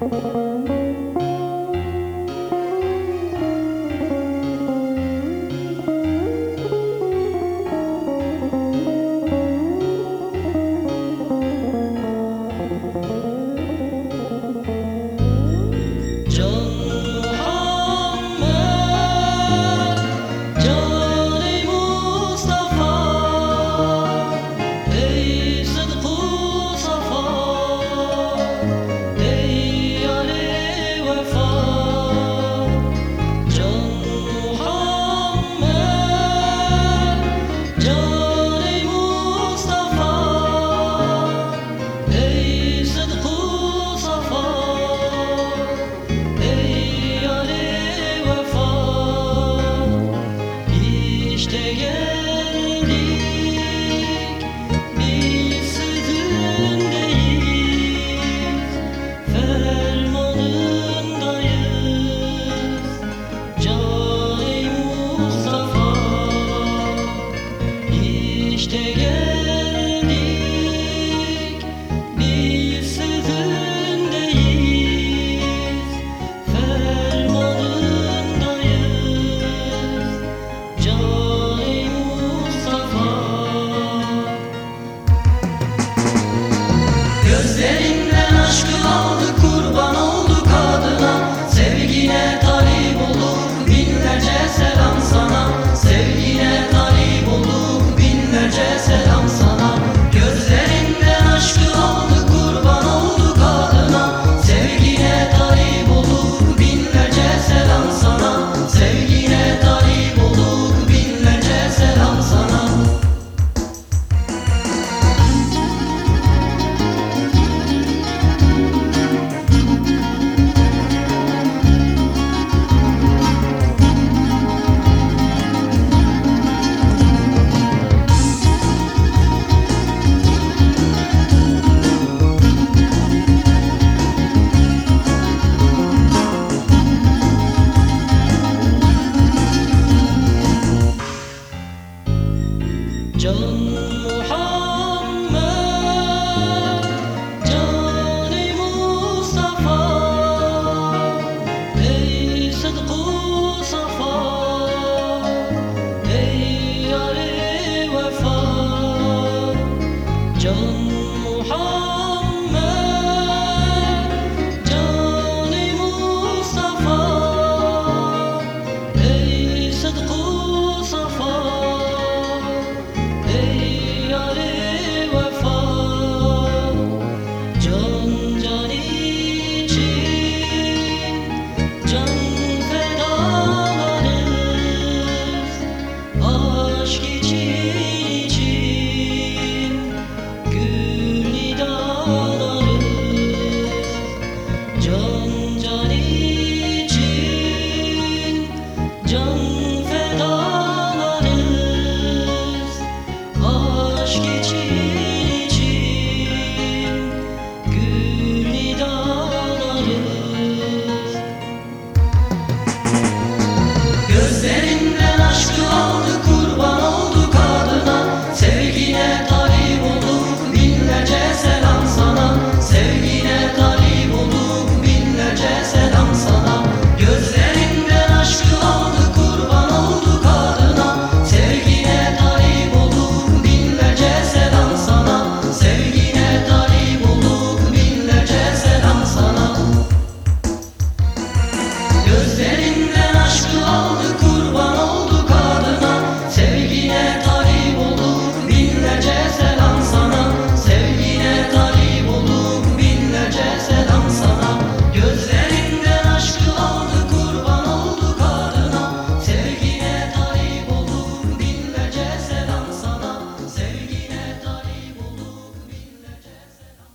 Música wichtig جم محمد aşk için Thursday.